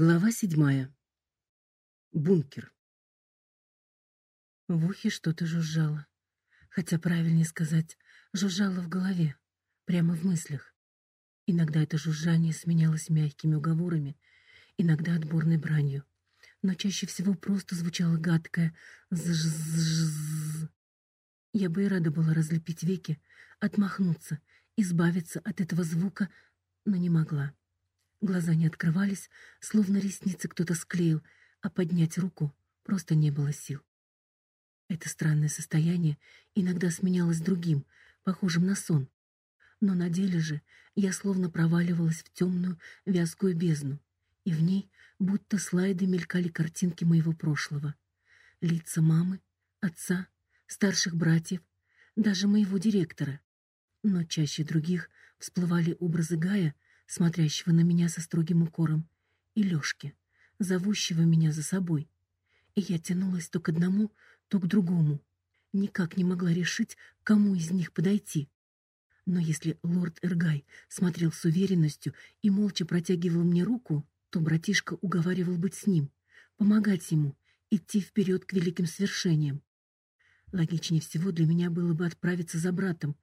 Глава седьмая. Бункер. В ухе что-то жужжало. Хотя правильнее сказать, жужжало в голове, прямо в мыслях. Иногда это жужжание сменялось мягкими уговорами, иногда отборной бранью. Но чаще всего просто звучало гадкое «зжзжз». Я бы и рада была разлепить веки, отмахнуться, избавиться от этого звука, но не могла. Глаза не открывались, словно ресницы кто-то склеил, а поднять руку просто не было сил. Это странное состояние иногда сменялось другим, похожим на сон. Но на деле же я словно проваливалась в темную вязкую бездну, и в ней будто слайды мелькали картинки моего прошлого. Лица мамы, отца, старших братьев, даже моего директора. Но чаще других всплывали образы Гая — смотрящего на меня со строгим укором, и Лёшки, зовущего меня за собой. И я тянулась то к одному, то к другому. Никак не могла решить, кому из них подойти. Но если лорд Эргай смотрел с уверенностью и молча протягивал мне руку, то братишка уговаривал быть с ним, помогать ему, идти вперед к великим свершениям. Логичнее всего для меня было бы отправиться за братом,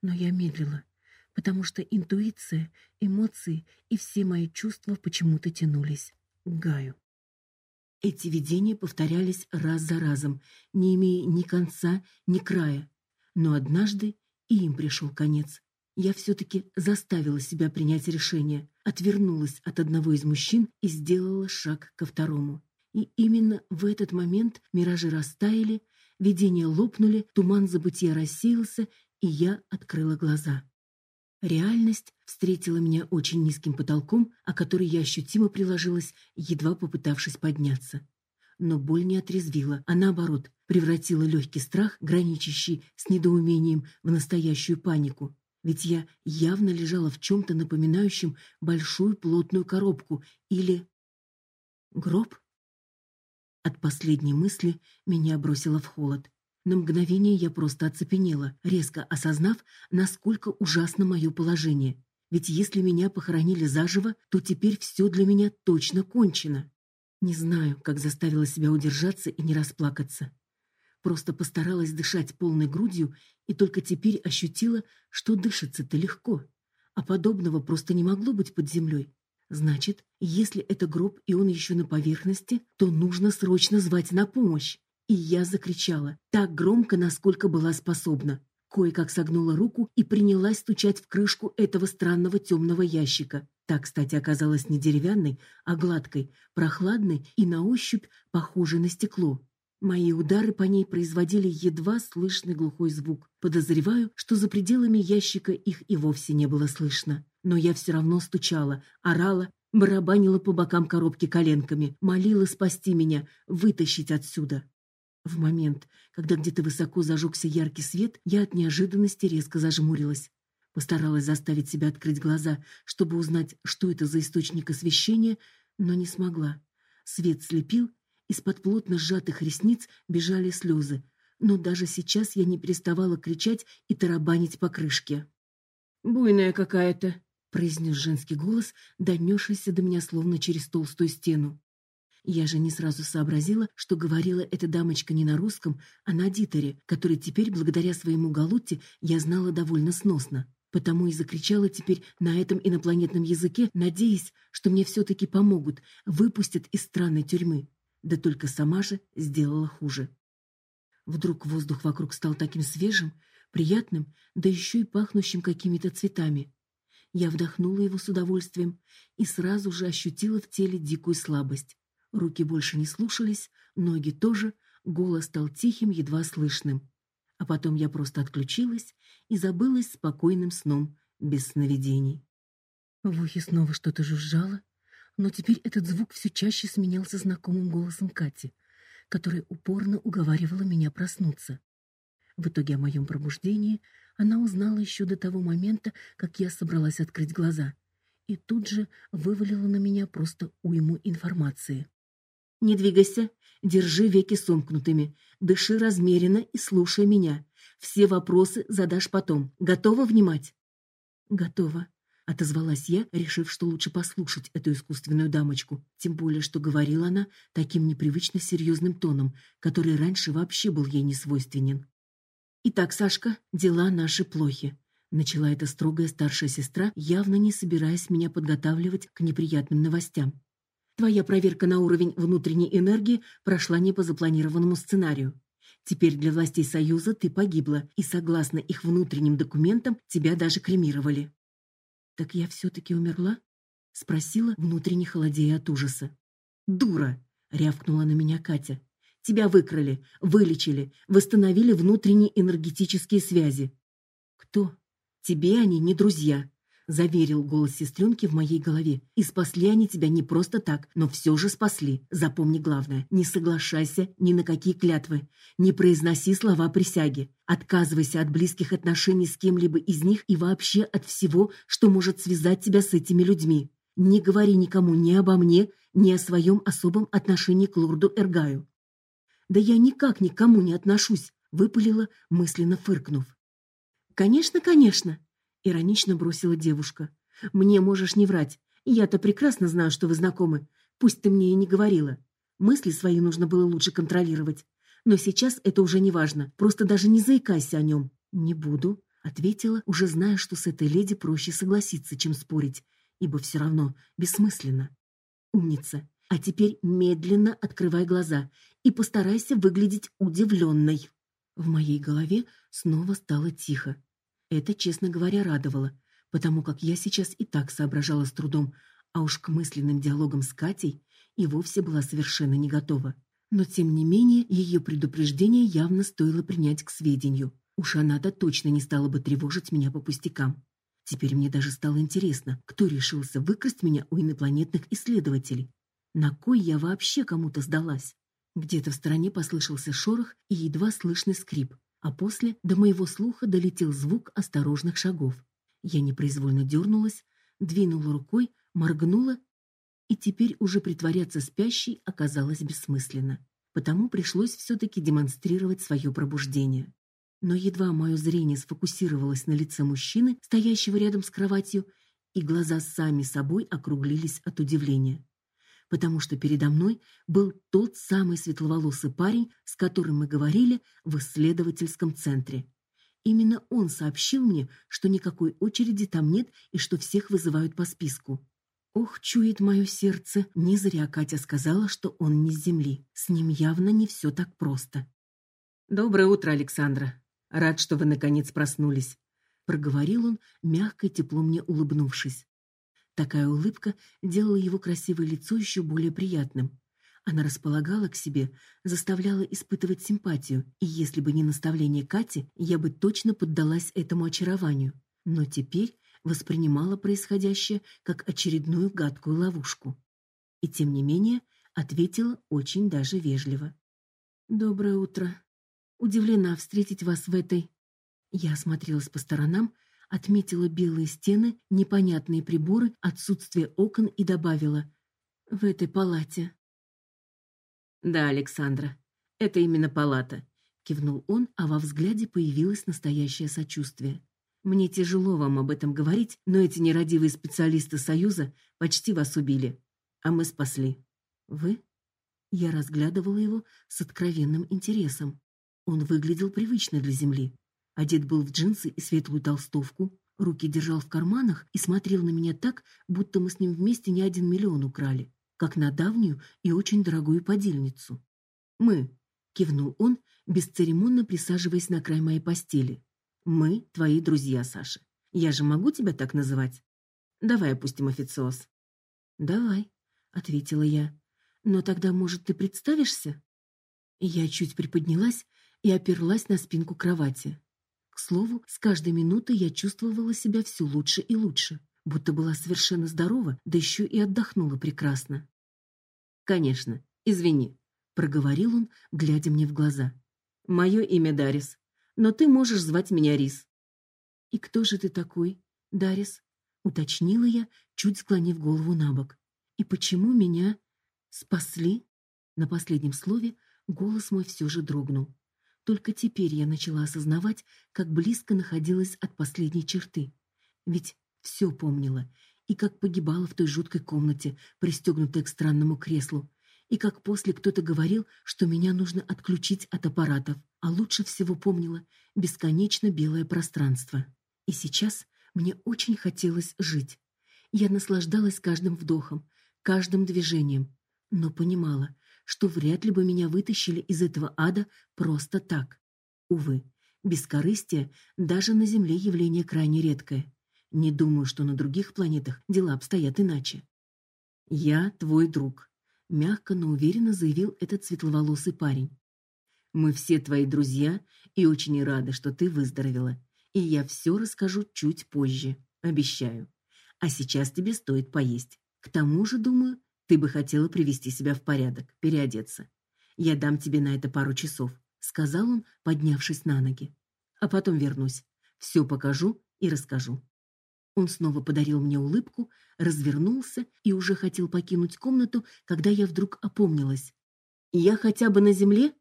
но я медлила, потому что интуиция, эмоции и все мои чувства почему-то тянулись к Гаю. Эти видения повторялись раз за разом, не имея ни конца, ни края. Но однажды и им пришел конец. Я все-таки заставила себя принять решение, отвернулась от одного из мужчин и сделала шаг ко второму. И именно в этот момент миражи растаяли, видения лопнули, туман забытия рассеялся, и я открыла глаза. Реальность встретила меня очень низким потолком, о который я ощутимо приложилась, едва попытавшись подняться. Но боль не отрезвила, а наоборот, превратила легкий страх, граничащий с недоумением, в настоящую панику. Ведь я явно лежала в чем-то напоминающем большую плотную коробку или... Гроб? От последней мысли меня бросило в холод. На мгновение я просто оцепенела, резко осознав, насколько ужасно мое положение. Ведь если меня похоронили заживо, то теперь все для меня точно кончено. Не знаю, как заставила себя удержаться и не расплакаться. Просто постаралась дышать полной грудью и только теперь ощутила, что дышится-то легко. А подобного просто не могло быть под землей. Значит, если это гроб и он еще на поверхности, то нужно срочно звать на помощь. И я закричала, так громко, насколько была способна. Кое-как согнула руку и принялась стучать в крышку этого странного темного ящика. Та, кстати, оказалась не деревянной, а гладкой, прохладной и на ощупь похожей на стекло. Мои удары по ней производили едва слышный глухой звук. Подозреваю, что за пределами ящика их и вовсе не было слышно. Но я все равно стучала, орала, барабанила по бокам коробки коленками, молила спасти меня, вытащить отсюда. В момент, когда где-то высоко зажегся яркий свет, я от неожиданности резко зажмурилась. Постаралась заставить себя открыть глаза, чтобы узнать, что это за источник освещения, но не смогла. Свет слепил, из-под плотно сжатых ресниц бежали слезы, но даже сейчас я не переставала кричать и тарабанить по крышке. «Буйная какая-то», — произнес женский голос, донесшийся до меня словно через толстую стену. Я же не сразу сообразила, что говорила эта дамочка не на русском, а на диторе, который теперь, благодаря своему галутте, я знала довольно сносно. Потому и закричала теперь на этом инопланетном языке, надеясь, что мне все-таки помогут, выпустят из странной тюрьмы. Да только сама же сделала хуже. Вдруг воздух вокруг стал таким свежим, приятным, да еще и пахнущим какими-то цветами. Я вдохнула его с удовольствием и сразу же ощутила в теле дикую слабость. Руки больше не слушались, ноги тоже, голос стал тихим, едва слышным. А потом я просто отключилась и забылась спокойным сном, без сновидений. В ухе снова что-то жужжало, но теперь этот звук все чаще сменялся знакомым голосом Кати, которая упорно уговаривала меня проснуться. В итоге о моем пробуждении она узнала еще до того момента, как я собралась открыть глаза, и тут же вывалила на меня просто уйму информации. Не двигайся, держи веки сомкнутыми, дыши размеренно и слушай меня. Все вопросы задашь потом. Готова внимать? Готова, отозвалась я, решив, что лучше послушать эту искусственную дамочку, тем более что говорила она таким непривычно серьезным тоном, который раньше вообще был ей не свойственен. Итак, Сашка, дела наши плохи. Начала эта строгая старшая сестра, явно не собираясь меня подготавливать к неприятным новостям. Твоя проверка на уровень внутренней энергии прошла не по запланированному сценарию. Теперь для властей Союза ты погибла, и согласно их внутренним документам тебя даже кремировали. Так я все таки умерла? спросила, внутренне холодея от ужаса. Дура, рявкнула на меня Катя. Тебя выкрали, вылечили, восстановили внутренние энергетические связи. Кто? Тебе они не друзья, заверил голос сестренки в моей голове. И спасли они тебя не просто так, но все же спасли. Запомни главное: не соглашайся ни на какие клятвы, не произноси слова присяги, отказывайся от близких отношений с кем-либо из них и вообще от всего, что может связать тебя с этими людьми. Не говори никому ни обо мне, ни о своем особом отношении к лорду Эргаю. Да я никак никому не отношусь, выпалила, мысленно фыркнув. Конечно, конечно, иронично бросила девушка. Мне можешь не врать. Я-то прекрасно знаю, что вы знакомы. Пусть ты мне и не говорила. Мысли свои нужно было лучше контролировать. Но сейчас это уже не важно. Просто даже не заикайся о нем. Не буду, ответила, уже зная, что с этой леди проще согласиться, чем спорить, ибо все равно бессмысленно. Умница. А теперь медленно открывай глаза и постарайся выглядеть удивленной. В моей голове снова стало тихо. Это, честно говоря, радовало, потому как я сейчас и так соображала с трудом, а уж к мысленным диалогам с Катей и вовсе была совершенно не готова. Но тем не менее, ее предупреждение явно стоило принять к сведению. Уж она-то точно не стала бы тревожить меня по пустякам. Теперь мне даже стало интересно, кто решился выкрасть меня у инопланетных исследователей. На кой я вообще кому-то сдалась? Где-то в стороне послышался шорох и едва слышный скрип а после до моего слуха долетел звук осторожных шагов. Я непроизвольно дернулась, двинула рукой, моргнула, и теперь уже притворяться спящей оказалось бессмысленно. Потому пришлось все таки демонстрировать свое пробуждение. Но едва мое зрение сфокусировалось на лице мужчины, стоящего рядом с кроватью, и глаза сами собой округлились от удивления потому что передо мной был тот самый светловолосый парень, с которым мы говорили в исследовательском центре. Именно он сообщил мне, что никакой очереди там нет и что всех вызывают по списку. Ох, чует мое сердце, не зря Катя сказала, что он не с земли. С ним явно не все так просто. Доброе утро, Александра. Рад, что вы наконец проснулись, проговорил он, мягко и тепло мне улыбнувшись. Такая улыбка делала его красивое лицо еще более приятным. Она располагала к себе, заставляла испытывать симпатию, и если бы не наставление Кати, я бы точно поддалась этому очарованию. Но теперь воспринимала происходящее как очередную гадкую ловушку. И тем не менее ответила очень даже вежливо. Доброе утро. Удивлена встретить вас в этой. Я осмотрелась по сторонам, отметила белые стены, непонятные приборы, отсутствие окон и добавила: в этой палате. Да, Александра, это именно палата, кивнул он, а во взгляде появилось настоящее сочувствие. Мне тяжело вам об этом говорить, но эти нерадивые специалисты Союза почти вас убили, а мы спасли. Вы? Я разглядывала его с откровенным интересом. Он выглядел привычно для земли. Одет был в джинсы и светлую толстовку, руки держал в карманах и смотрел на меня так, будто мы с ним вместе не один миллион украли, как на давнюю и очень дорогую подельницу. Мы, кивнул он, бесцеремонно присаживаясь на край моей постели. Мы твои друзья, Саша. Я же могу тебя так называть. Давай опустим официоз. Давай, ответила я. Но тогда, может, ты представишься? Я чуть приподнялась и оперлась на спинку кровати. Слову, с каждой минутой я чувствовала себя все лучше и лучше, будто была совершенно здорова, да еще и отдохнула прекрасно. Конечно, извини, проговорил он, глядя мне в глаза. Мое имя Дарис, но ты можешь звать меня Рис. И кто же ты такой, Дарис? уточнила я, чуть склонив голову набок. И почему меня спасли? На последнем слове голос мой все же дрогнул. Только теперь я начала осознавать, как близко находилась от последней черты. Ведь Все помнила. И как погибала в той жуткой комнате, пристегнутая к странному креслу. И как после кто-то говорил, что меня нужно отключить от аппаратов. А лучше всего помнила бесконечно белое пространство. И сейчас мне очень хотелось жить. Я наслаждалась каждым вдохом, каждым движением, но понимала, что вряд ли бы меня вытащили из этого ада просто так. Увы, бескорыстие даже на Земле явление крайне редкое. Не думаю, что на других планетах дела обстоят иначе. Я твой друг, мягко, но уверенно заявил этот светловолосый парень. Мы все твои друзья и очень рады, что ты выздоровела. И я все расскажу чуть позже, обещаю. А сейчас тебе стоит поесть. К тому же, думаю, ты бы хотела привести себя в порядок, переодеться. Я дам тебе на это пару часов, сказал он, поднявшись на ноги. А потом вернусь. Все покажу и расскажу. Он снова подарил мне улыбку, развернулся и уже хотел покинуть комнату, когда я вдруг опомнилась. "Я хотя бы на земле?"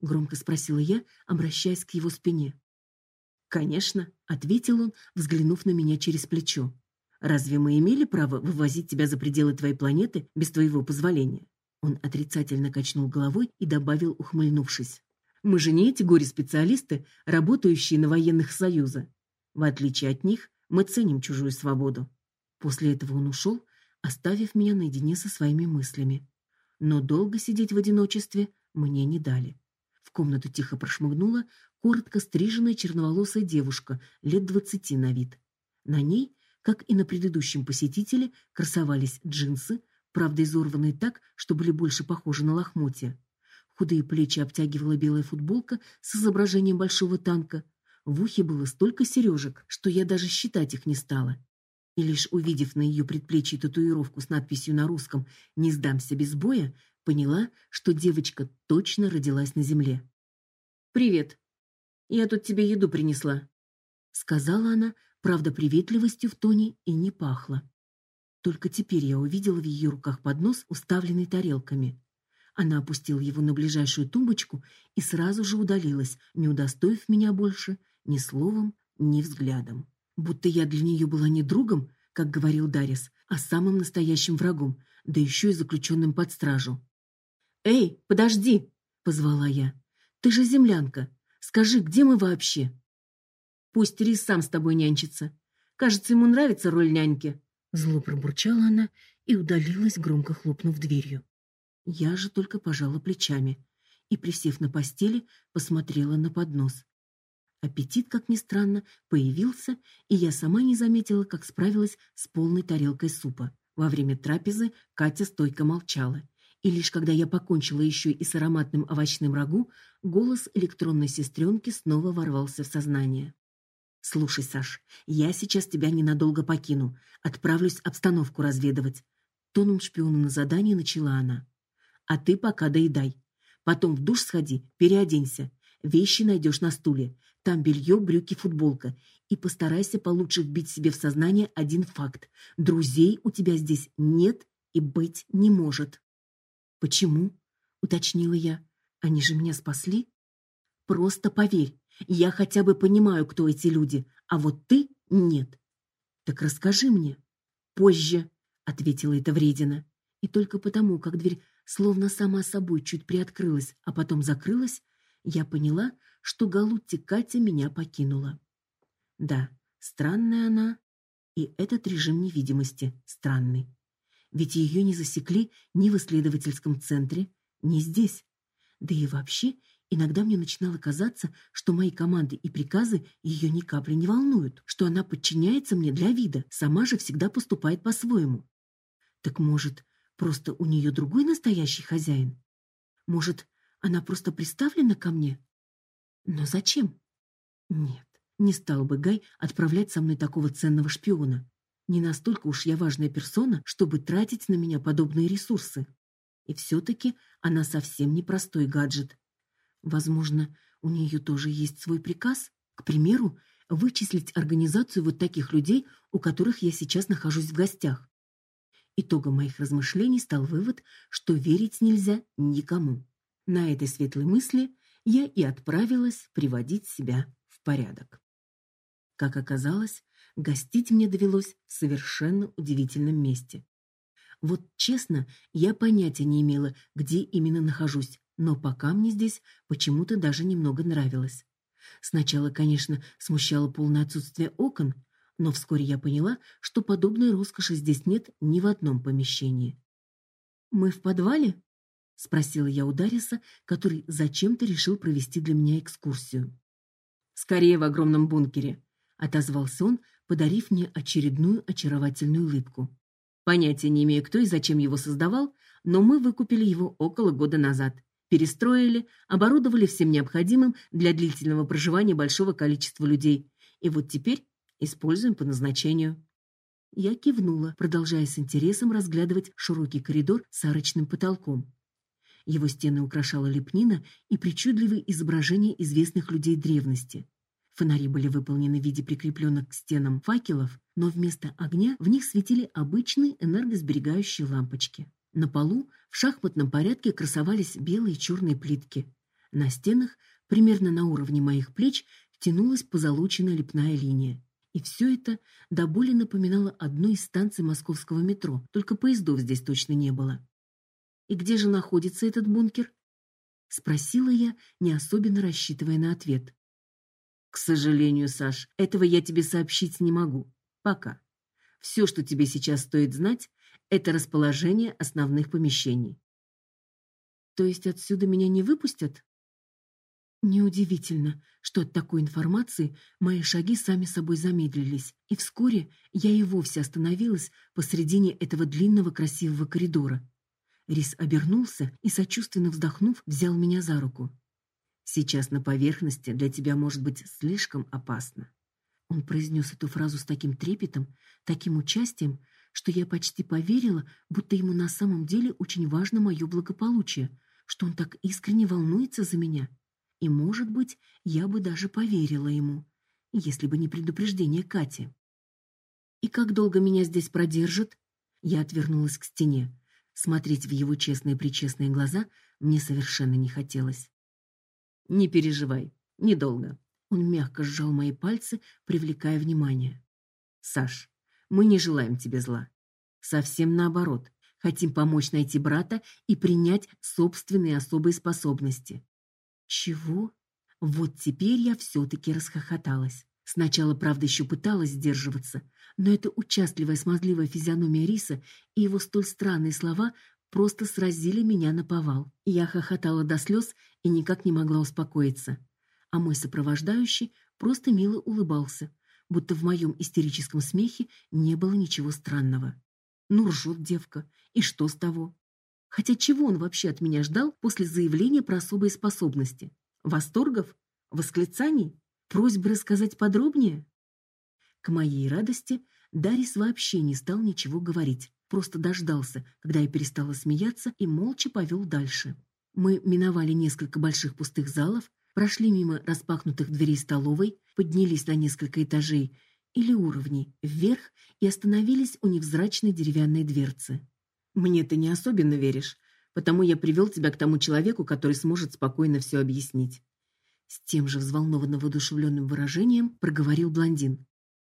громко спросила я, обращаясь к его спине. "Конечно", ответил он, взглянув на меня через плечо. Разве мы имели право вывозить тебя за пределы твоей планеты без твоего позволения? Он отрицательно качнул головой и добавил, ухмыльнувшись: Мы же не эти горе-специалисты, работающие на военных союза. В отличие от них, мы ценим чужую свободу. После этого он ушел, оставив меня наедине со своими мыслями. Но долго сидеть в одиночестве мне не дали. В комнату тихо прошмыгнула коротко стриженная черноволосая девушка лет двадцати на вид. На ней как и на предыдущем посетителе, красовались джинсы, правда изорванные так, что были больше похожи на лохмотья. Худые плечи обтягивала белая футболка с изображением большого танка. В ухе было столько сережек, что я даже считать их не стала. И лишь увидев на ее предплечье татуировку с надписью на русском «Не сдамся без боя», поняла, что девочка точно родилась на земле. «Привет. Я тут тебе еду принесла», — сказала она, Правда, приветливостью в тоне и не пахло. Только теперь я увидела в ее руках поднос, уставленный тарелками. Она опустила его на ближайшую тумбочку и сразу же удалилась, не удостоив меня больше ни словом, ни взглядом. Будто я для нее была не другом, как говорил Дарис, а самым настоящим врагом, да еще и заключенным под стражу. «Эй, подожди!» — позвала я. «Ты же землянка. Скажи, где мы вообще?» Пусть Рис сам с тобой нянчится. Кажется, ему нравится роль няньки. Зло пробурчала она и удалилась, громко хлопнув дверью. Я же только пожала плечами и, присев на постели, посмотрела на поднос. Аппетит, как ни странно, появился, и я сама не заметила, как справилась с полной тарелкой супа. Во время трапезы Катя стойко молчала, и лишь когда я покончила еще и с ароматным овощным рагу, голос электронной сестренки снова ворвался в сознание. Слушай, Саш, я сейчас тебя ненадолго покину, отправлюсь обстановку разведывать. Тоном шпиона на задание начала она. А ты пока доедай. Потом в душ сходи, переоденься. Вещи найдешь на стуле. Там белье, брюки, футболка. И постарайся получше вбить себе в сознание один факт: друзей у тебя здесь нет и быть не может. Почему? уточнила я. Они же меня спасли. Просто поверь, я хотя бы понимаю, кто эти люди, а вот ты нет. Так расскажи мне. Позже, ответила эта вредина. И только потому, как дверь словно сама собой чуть приоткрылась, а потом закрылась, я поняла, что Галутти Катя меня покинула. Да, странная она, и этот режим невидимости странный. Ведь ее не засекли ни в исследовательском центре, ни здесь. Да и вообще Иногда мне начинало казаться, что мои команды и приказы ее ни капли не волнуют, что она подчиняется мне для вида, сама же всегда поступает по-своему. Так может, просто у нее другой настоящий хозяин? Может, она просто приставлена ко мне? Но зачем? Нет, не стал бы Гай отправлять со мной такого ценного шпиона. Не настолько уж я важная персона, чтобы тратить на меня подобные ресурсы. И все таки она совсем не простой гаджет. Возможно, у нее тоже есть свой приказ, к примеру, вычислить организацию вот таких людей, у которых я сейчас нахожусь в гостях. Итогом моих размышлений стал вывод, что верить нельзя никому. На этой светлой мысли я и отправилась приводить себя в порядок. Как оказалось, гостить мне довелось в совершенно удивительном месте. Вот честно, я понятия не имела, где именно нахожусь, но пока мне здесь почему-то даже немного нравилось. Сначала, конечно, смущало полное отсутствие окон, но вскоре я поняла, что подобной роскоши здесь нет ни в одном помещении. «Мы в подвале?» — спросила я у Дариса, который зачем-то решил провести для меня экскурсию. «Скорее в огромном бункере», — отозвался он, подарив мне очередную очаровательную улыбку. Понятия не имею, кто и зачем его создавал, но мы выкупили его около года назад. Перестроили, оборудовали всем необходимым для длительного проживания большого количества людей. И вот теперь используем по назначению. Я кивнула, продолжая с интересом разглядывать широкий коридор с арочным потолком. Его стены украшала лепнина и причудливые изображения известных людей древности. Фонари были выполнены в виде прикрепленных к стенам факелов, но вместо огня в них светили обычные энергосберегающие лампочки. На полу в шахматном порядке красовались белые и черные плитки. На стенах, примерно на уровне моих плеч, тянулась позолоченная лепная линия. И все это до боли напоминало одну из станций московского метро, только поездов здесь точно не было. «И где же находится этот бункер?» — спросила я, не особенно рассчитывая на ответ. К сожалению, Саш, этого я тебе сообщить не могу. Пока. Все, что тебе сейчас стоит знать, это расположение основных помещений. То есть отсюда меня не выпустят? Неудивительно, что от такой информации мои шаги сами собой замедлились, и вскоре я и вовсе остановилась посредине этого длинного красивого коридора. Рис обернулся и, сочувственно вздохнув, взял меня за руку. Сейчас на поверхности для тебя может быть слишком опасно. Он произнес эту фразу с таким трепетом, таким участием, что я почти поверила, будто ему на самом деле очень важно мое благополучие, что он так искренне волнуется за меня. И, может быть, я бы даже поверила ему, если бы не предупреждение Кати. И как долго меня здесь продержат? Я отвернулась к стене. Смотреть в его честные-пречестные глаза мне совершенно не хотелось. Не переживай, недолго. Он мягко сжал мои пальцы, привлекая внимание. Саш, мы не желаем тебе зла. Совсем наоборот. Хотим помочь найти брата и принять собственные особые способности. Чего? Вот теперь я все таки расхохоталась. Сначала, правда, еще пыталась сдерживаться, но эта участливая смазливая физиономия Риса и его столь странные слова просто сразили меня на повал. Я хохотала до слез и никак не могла успокоиться. А мой сопровождающий просто мило улыбался, будто в моем истерическом смехе не было ничего странного. Ну, ржет девка, и что с того? Хотя чего он вообще от меня ждал после заявления про особые способности? Восторгов? Восклицаний? Просьбы рассказать подробнее? К моей радости Дарис вообще не стал ничего говорить, просто дождался, когда я перестала смеяться и молча повел дальше. Мы миновали несколько больших пустых залов, прошли мимо распахнутых дверей столовой, поднялись на несколько этажей или уровней вверх и остановились у невзрачной деревянной дверцы. Мне ты не особенно веришь, потому я привел тебя к тому человеку, который сможет спокойно все объяснить. С тем же взволнованно воодушевленным выражением проговорил блондин.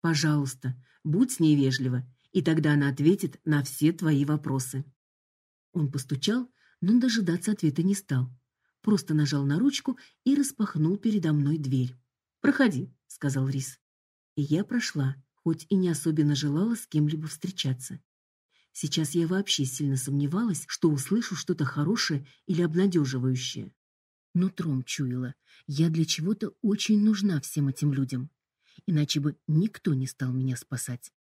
Пожалуйста, будь с ней вежлива, и тогда она ответит на все твои вопросы. Он постучал, но дожидаться ответа не стал. Просто нажал на ручку и распахнул передо мной дверь. "Проходи", сказал Рис. И я прошла, хоть и не особенно желала с кем-либо встречаться. Сейчас я вообще сильно сомневалась, что услышу что-то хорошее или обнадеживающее. Но тром чуяла, я для чего-то очень нужна всем этим людям. Иначе бы никто не стал меня спасать.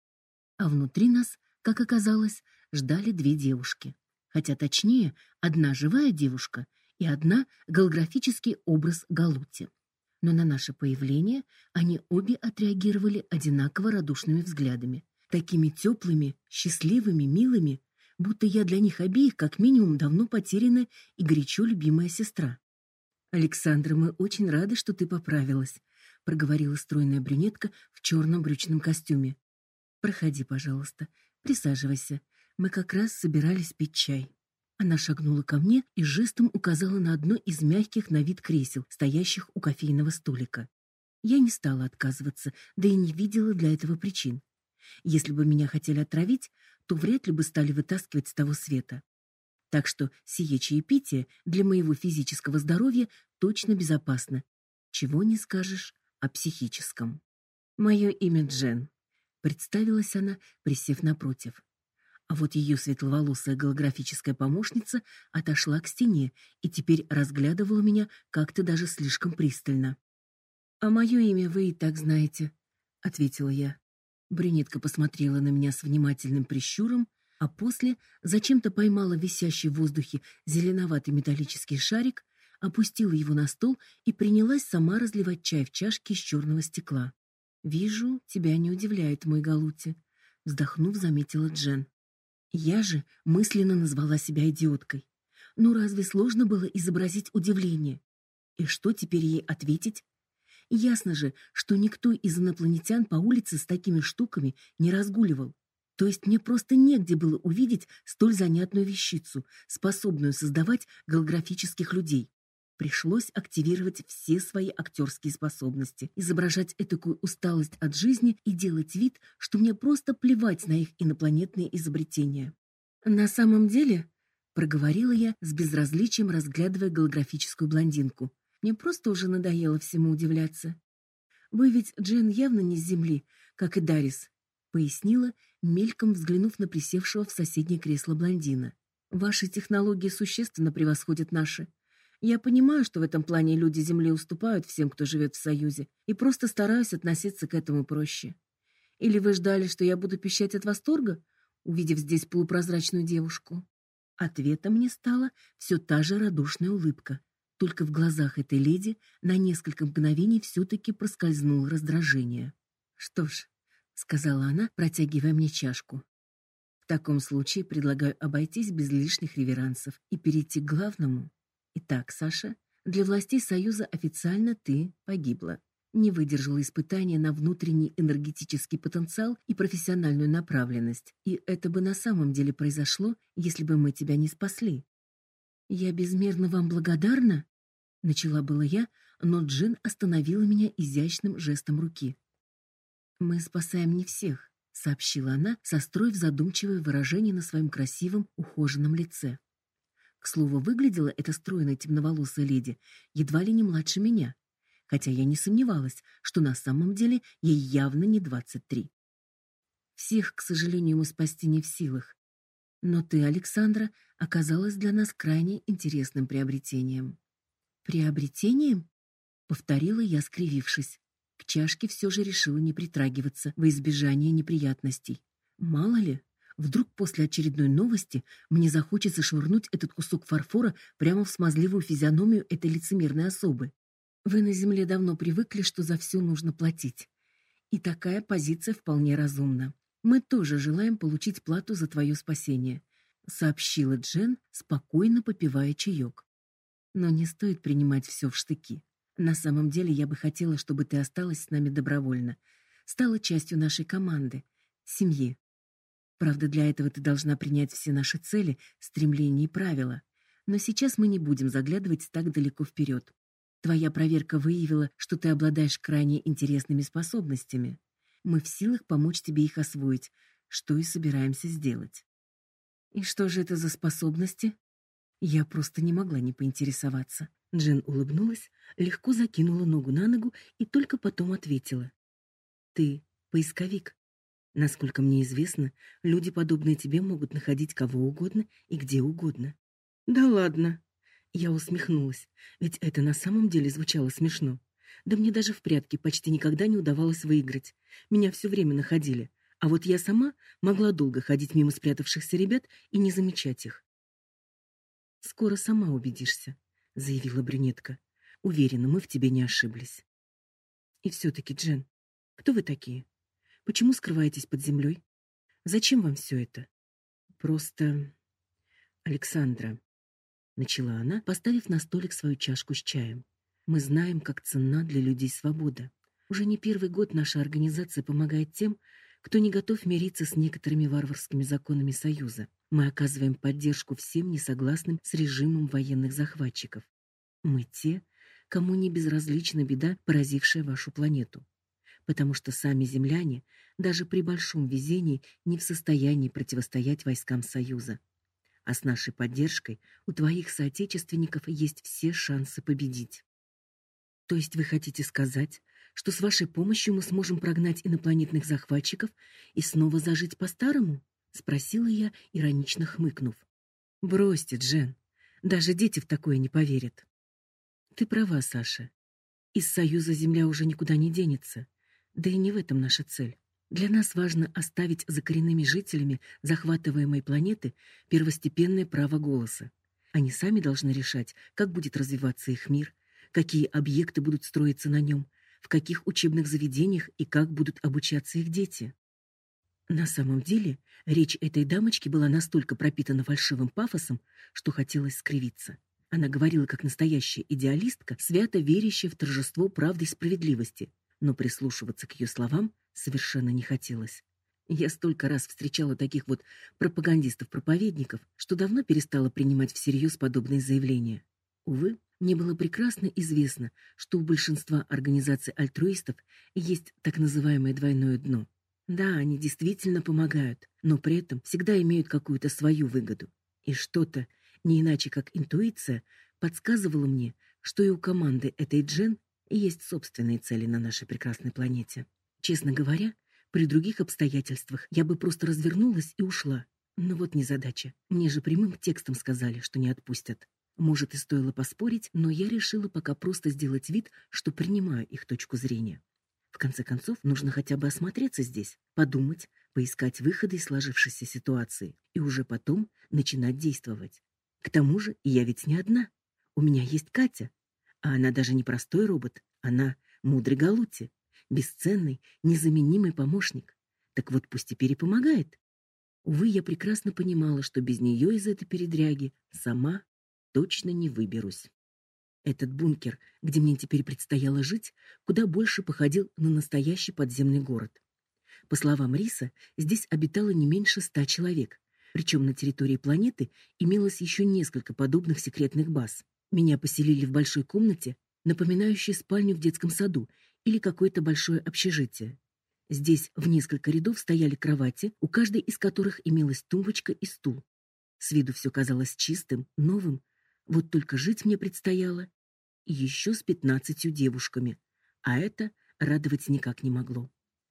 А внутри нас, как оказалось, ждали две девушки хотя точнее, одна живая девушка и одна голографический образ Галути. Но на наше появление они обе отреагировали одинаково радушными взглядами, такими теплыми, счастливыми, милыми, будто я для них обеих как минимум давно потерянная и горячо любимая сестра. Александра, мы очень рады, что ты поправилась, проговорила стройная брюнетка в черном брючном костюме. Проходи, пожалуйста, присаживайся. Мы как раз собирались пить чай. Она шагнула ко мне и жестом указала на одно из мягких на вид кресел, стоящих у кофейного столика. Я не стала отказываться, да и не видела для этого причин. Если бы меня хотели отравить, то вряд ли бы стали вытаскивать с того света. Так что сие чаепитие для моего физического здоровья точно безопасно. Чего не скажешь о психическом. Мое имя Джен, представилась она, присев напротив. А вот ее светловолосая голографическая помощница отошла к стене и теперь разглядывала меня как-то даже слишком пристально. А мое имя вы и так знаете, ответила я. Брюнетка посмотрела на меня с внимательным прищуром, а после зачем-то поймала висящий в воздухе зеленоватый металлический шарик, опустила его на стол и принялась сама разливать чай в чашке из черного стекла. Вижу, тебя не удивляет мой Галути, вздохнув, заметила Джен. Я же мысленно назвала себя идиоткой. Ну разве сложно было изобразить удивление? И что теперь ей ответить? Ясно же, что никто из инопланетян по улице с такими штуками не разгуливал. То есть мне просто негде было увидеть столь занятную вещицу, способную создавать голографических людей. Пришлось активировать все свои актерские способности, изображать этакую усталость от жизни и делать вид, что мне просто плевать на их инопланетные изобретения. На самом деле, проговорила я с безразличием, разглядывая голографическую блондинку. Мне просто уже надоело всему удивляться. Вы ведь Джен явно не с земли, как и Дарис, пояснила, мельком взглянув на присевшего в соседнее кресло блондина. Ваши технологии существенно превосходят наши. Я понимаю, что в этом плане люди Земли уступают всем, кто живет в Союзе, и просто стараюсь относиться к этому проще. Или вы ждали, что я буду пищать от восторга, увидев здесь полупрозрачную девушку? Ответом мне стала все та же радушная улыбка, только в глазах этой леди на несколько мгновений все таки проскользнуло раздражение. "Что ж", сказала она, протягивая мне чашку. "В таком случае предлагаю обойтись без лишних реверансов и перейти к главному. Итак, Саша, для властей Союза официально ты погибла. Не выдержала испытания на внутренний энергетический потенциал и профессиональную направленность. И это бы на самом деле произошло, если бы мы тебя не спасли. Я безмерно вам благодарна, начала было я, но Джин остановила меня изящным жестом руки. Мы спасаем не всех, сообщила она, состроив задумчивое выражение на своем красивом, ухоженном лице. К слову, выглядела эта стройная темноволосая леди едва ли не младше меня, хотя я не сомневалась, что на самом деле ей явно не двадцать три. Всех, к сожалению, мы спасти не в силах. Но ты, Александра, оказалась для нас крайне интересным приобретением. Приобретением? повторила я, скривившись. К чашке все же решила не притрагиваться во избежание неприятностей. Мало ли, вдруг после очередной новости мне захочется швырнуть этот кусок фарфора прямо в смазливую физиономию этой лицемерной особы. Вы на земле давно привыкли, что за все нужно платить. И такая позиция вполне разумна. Мы тоже желаем получить плату за твое спасение, сообщила Джен, спокойно попивая чаек. Но не стоит принимать все в штыки. На самом деле я бы хотела, чтобы ты осталась с нами добровольно, стала частью нашей команды, семьи. Правда, для этого ты должна принять все наши цели, стремления и правила. Но сейчас мы не будем заглядывать так далеко вперед. Твоя проверка выявила, что ты обладаешь крайне интересными способностями. Мы в силах помочь тебе их освоить, что и собираемся сделать. И что же это за способности? Я просто не могла не поинтересоваться. Джин улыбнулась, легко закинула ногу на ногу и только потом ответила: "Ты поисковик. Насколько мне известно, люди подобные тебе могут находить кого угодно и где угодно". "Да ладно?" Я усмехнулась, ведь это на самом деле звучало смешно. Да мне даже в прятки почти никогда не удавалось выиграть. Меня все время находили, а вот я сама могла долго ходить мимо спрятавшихся ребят и не замечать их. Скоро сама убедишься, заявила брюнетка. Уверена, мы в тебе не ошиблись. И все таки Джен, кто вы такие? Почему скрываетесь под землей? Зачем вам все это? Просто Александра, начала она, поставив на столик свою чашку с чаем. Мы знаем, как ценна для людей свобода. Уже не первый год наша организация помогает тем, кто не готов мириться с некоторыми варварскими законами Союза. Мы оказываем поддержку всем несогласным с режимом военных захватчиков. Мы те, кому не безразлична беда, поразившая вашу планету. Потому что сами земляне, даже при большом везении, не в состоянии противостоять войскам Союза. А с нашей поддержкой у твоих соотечественников есть все шансы победить. То есть вы хотите сказать, что с вашей помощью мы сможем прогнать инопланетных захватчиков и снова зажить по-старому? спросила я, иронично хмыкнув. Бросьте, Джен. Даже дети в такое не поверят. Ты права, Саша. Из Союза Земля уже никуда не денется. Да и не в этом наша цель. Для нас важно оставить за коренными жителями захватываемой планеты первостепенное право голоса. Они сами должны решать, как будет развиваться их мир, какие объекты будут строиться на нем, в каких учебных заведениях и как будут обучаться их дети. На самом деле, речь этой дамочки была настолько пропитана фальшивым пафосом, что хотелось скривиться. Она говорила как настоящая идеалистка, свято верящая в торжество правды и справедливости, но прислушиваться к ее словам совершенно не хотелось. Я столько раз встречала таких вот пропагандистов-проповедников, что давно перестала принимать всерьез подобные заявления. Увы, мне было прекрасно известно, что у большинства организаций альтруистов есть так называемое двойное дно. Да, они действительно помогают, но при этом всегда имеют какую-то свою выгоду. И что-то, не иначе как интуиция, подсказывало мне, что и у команды этой Джен есть собственные цели на нашей прекрасной планете. Честно говоря, при других обстоятельствах я бы просто развернулась и ушла. Но вот не задача. Мне же прямым текстом сказали, что не отпустят. Может, и стоило поспорить, но я решила пока просто сделать вид, что принимаю их точку зрения. В конце концов, нужно хотя бы осмотреться здесь, подумать, поискать выходы из сложившейся ситуации и уже потом начинать действовать. К тому же, я ведь не одна. У меня есть Катя, а она даже не простой робот, она мудрый Галути бесценный, незаменимый помощник. Так вот пусть теперь и помогает. Увы, я прекрасно понимала, что без нее из этой передряги сама точно не выберусь. Этот бункер, где мне теперь предстояло жить, куда больше походил на настоящий подземный город. По словам Риса, здесь обитало не меньше ста человек, причем на территории планеты имелось еще несколько подобных секретных баз. Меня поселили в большой комнате, напоминающей спальню в детском саду, или какое-то большое общежитие. Здесь в несколько рядов стояли кровати, у каждой из которых имелась тумбочка и стул. С виду все казалось чистым, новым. Вот только жить мне предстояло еще с пятнадцатью девушками, а это радовать никак не могло.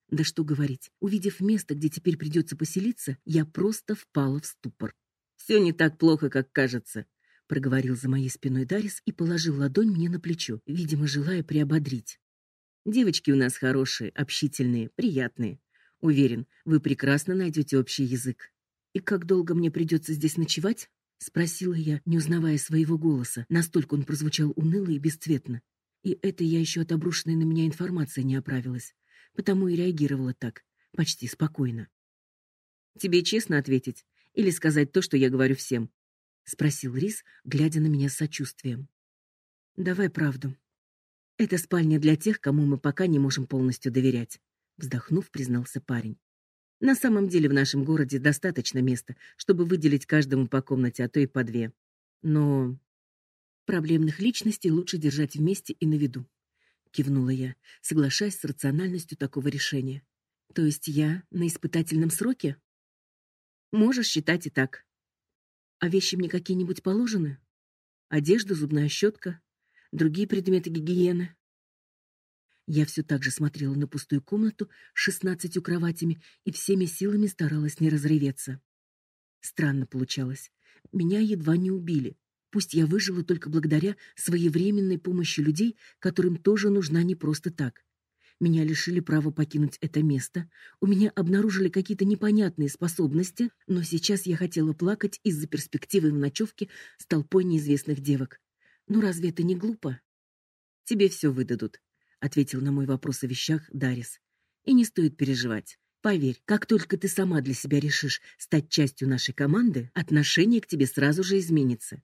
Да что говорить, увидев место, где теперь придется поселиться, я просто впала в ступор. «Все не так плохо, как кажется, проговорил за моей спиной Дарис и положил ладонь мне на плечо, видимо, желая приободрить. Девочки у нас хорошие, общительные, приятные. Уверен, вы прекрасно найдете общий язык. И как долго мне придется здесь ночевать? спросила я, не узнавая своего голоса. Настолько он прозвучал уныло и бесцветно. И это я еще от обрушенной на меня информации не оправилась, потому и реагировала так, почти спокойно. Тебе честно ответить или сказать то, что я говорю всем? Спросил Рис, глядя на меня с сочувствием. Давай правду, это спальня для тех, кому мы пока не можем полностью доверять, вздохнув, признался парень. На самом деле в нашем городе достаточно места, чтобы выделить каждому по комнате, а то и по две. Но проблемных личностей лучше держать вместе и на виду, кивнула я, соглашаясь с рациональностью такого решения. То есть я на испытательном сроке? Можешь считать и так. А вещи мне какие-нибудь положены? Одежда, зубная щетка, другие предметы гигиены. Я все так же смотрела на пустую комнату с шестнадцатью кроватями и всеми силами старалась не разреветься. Странно получалось. Меня едва не убили. Пусть я выжила только благодаря своевременной помощи людей, которым тоже нужна не просто так. Меня лишили права покинуть это место, у меня обнаружили какие-то непонятные способности, но сейчас я хотела плакать из-за перспективы в ночевке с толпой неизвестных девок. Ну разве это не глупо? Тебе все выдадут, ответил на мой вопрос о вещах Дарис. И не стоит переживать. Поверь, как только ты сама для себя решишь стать частью нашей команды, отношение к тебе сразу же изменится.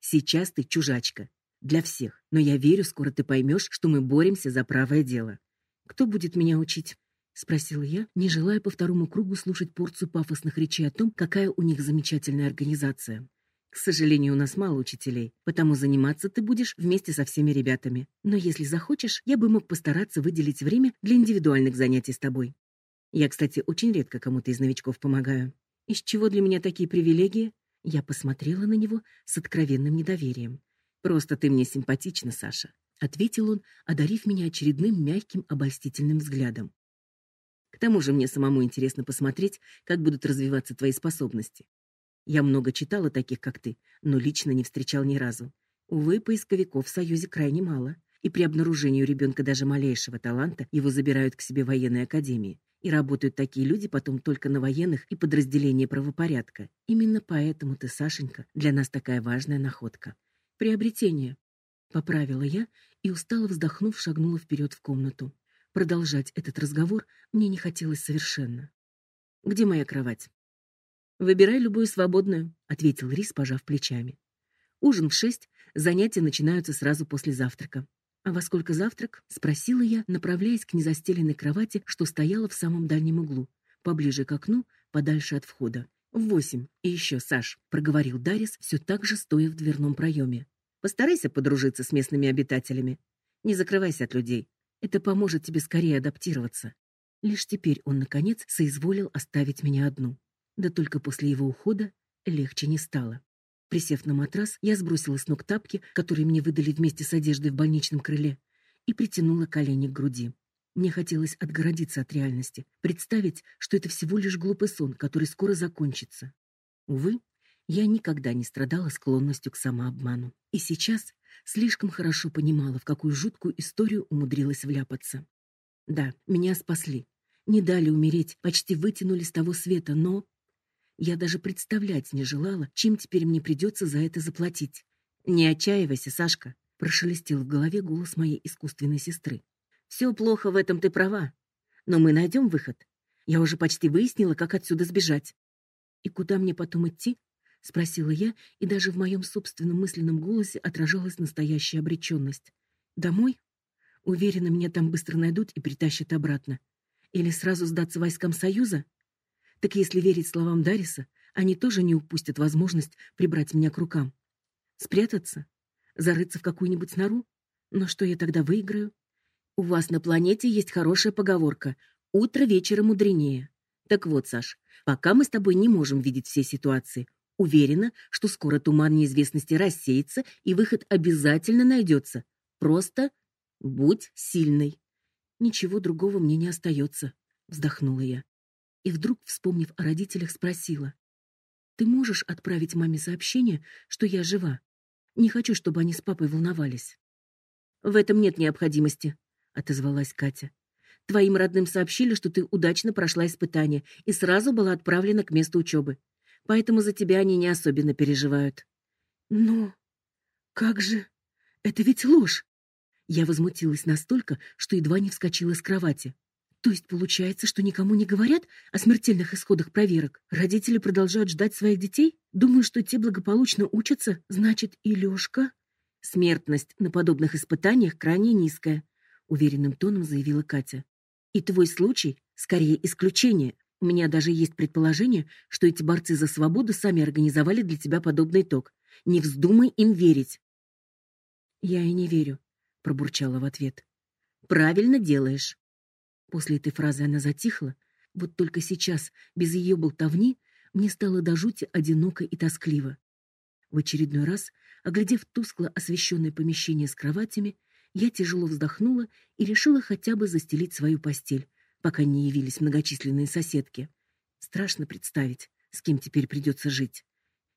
Сейчас ты чужачка для всех, но я верю, скоро ты поймешь, что мы боремся за правое дело. Кто будет меня учить? спросила я, не желая по второму кругу слушать порцию пафосных речей о том, какая у них замечательная организация. К сожалению, у нас мало учителей, потому заниматься ты будешь вместе со всеми ребятами. Но если захочешь, я бы мог постараться выделить время для индивидуальных занятий с тобой. Я, кстати, очень редко кому-то из новичков помогаю. Из чего для меня такие привилегии? Я посмотрела на него с откровенным недоверием. Просто ты мне симпатична, Саша, ответил он, одарив меня очередным мягким обольстительным взглядом. К тому же мне самому интересно посмотреть, как будут развиваться твои способности. Я много читала таких, как ты, но лично не встречал ни разу. Увы, поисковиков в Союзе крайне мало, и при обнаружении у ребенка даже малейшего таланта его забирают к себе военные академии. И работают такие люди потом только на военных и подразделения правопорядка. Именно поэтому ты, Сашенька, для нас такая важная находка. Приобретение. Поправила я и устало вздохнув, шагнула вперед в комнату. Продолжать этот разговор мне не хотелось совершенно. Где моя кровать? Выбирай любую свободную, ответил Рис, пожав плечами. Ужин в шесть, занятия начинаются сразу после завтрака. А во сколько завтрак? спросила я, направляясь к незастеленной кровати, что стояла в самом дальнем углу, поближе к окну, подальше от входа. В восемь. И еще, Саш, проговорил Дарис, все так же стоя в дверном проеме. Постарайся подружиться с местными обитателями. Не закрывайся от людей. Это поможет тебе скорее адаптироваться. Лишь теперь он наконец соизволил оставить меня одну. Да только после его ухода легче не стало. Присев на матрас, я сбросила с ног тапки, которые мне выдали вместе с одеждой в больничном крыле, и притянула колени к груди. Мне хотелось отгородиться от реальности, представить, что это всего лишь глупый сон, который скоро закончится. Увы, я никогда не страдала склонностью к самообману, и сейчас слишком хорошо понимала, в какую жуткую историю умудрилась вляпаться. Да, меня спасли, не дали умереть, почти вытянули с того света, но я даже представлять не желала, чем теперь мне придется за это заплатить. Не отчаивайся, Сашка, прошелестел в голове голос моей искусственной сестры. Все плохо в этом ты права, но мы найдем выход. Я уже почти выяснила, как отсюда сбежать. И куда мне потом идти? Спросила я, и даже в моем собственном мысленном голосе отражалась настоящая обреченность. Домой? Уверена, меня там быстро найдут и притащат обратно. Или сразу сдаться войскам Союза? Так если верить словам Дариса, они тоже не упустят возможность прибрать меня к рукам. Спрятаться, зарыться в какую-нибудь нору? Но что я тогда выиграю? У вас на планете есть хорошая поговорка: утро вечера мудренее. Так вот, Саш, пока мы с тобой не можем видеть все ситуации, уверена, что скоро туман неизвестности рассеется и выход обязательно найдется. Просто будь сильной. Ничего другого мне не остается, вздохнула я и вдруг, вспомнив о родителях, спросила: "Ты можешь отправить маме сообщение, что я жива? Не хочу, чтобы они с папой волновались". "В этом нет необходимости", отозвалась Катя. "Твоим родным сообщили, что ты удачно прошла испытание и сразу была отправлена к месту учебы. Поэтому за тебя они не особенно переживают". "Но как же? Это ведь ложь!" Я возмутилась настолько, что едва не вскочила с кровати. То есть получается, что никому не говорят о смертельных исходах проверок. Родители продолжают ждать своих детей, думаю, что те благополучно учатся, значит, и Лёшка. Смертность на подобных испытаниях крайне низкая, уверенным тоном заявила Катя. И твой случай скорее исключение. У меня даже есть предположение, что эти борцы за свободу сами организовали для тебя подобный итог. Не вздумай им верить. Я и не верю, пробурчала в ответ. Правильно делаешь. После этой фразы она затихла. Вот только сейчас, без ее болтовни, мне стало до жути одиноко и тоскливо. В очередной раз, оглядев тускло освещенное помещение с кроватями, я тяжело вздохнула и решила хотя бы застелить свою постель, пока не явились многочисленные соседки. Страшно представить, с кем теперь придется жить.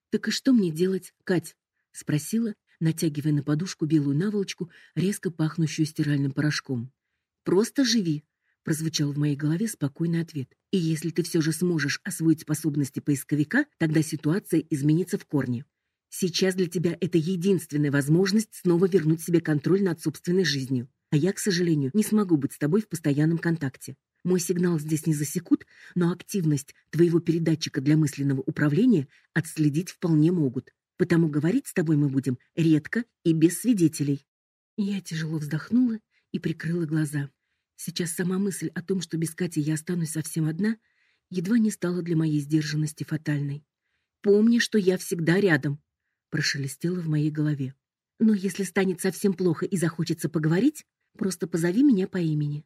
Так и что мне делать, Кать? спросила, натягивая на подушку белую наволочку, резко пахнущую стиральным порошком. Просто живи, прозвучал в моей голове спокойный ответ. И если ты все же сможешь освоить способности поисковика, тогда ситуация изменится в корне. Сейчас для тебя это единственная возможность снова вернуть себе контроль над собственной жизнью. А я, к сожалению, не смогу быть с тобой в постоянном контакте. Мой сигнал здесь не засекут, но активность твоего передатчика для мысленного управления отследить вполне могут. Потому говорить с тобой мы будем редко и без свидетелей. Я тяжело вздохнула и прикрыла глаза. Сейчас сама мысль о том, что без Кати я останусь совсем одна, едва не стала для моей сдержанности фатальной. Помни, что я всегда рядом, прошелестело в моей голове. Но если станет совсем плохо и захочется поговорить, просто позови меня по имени.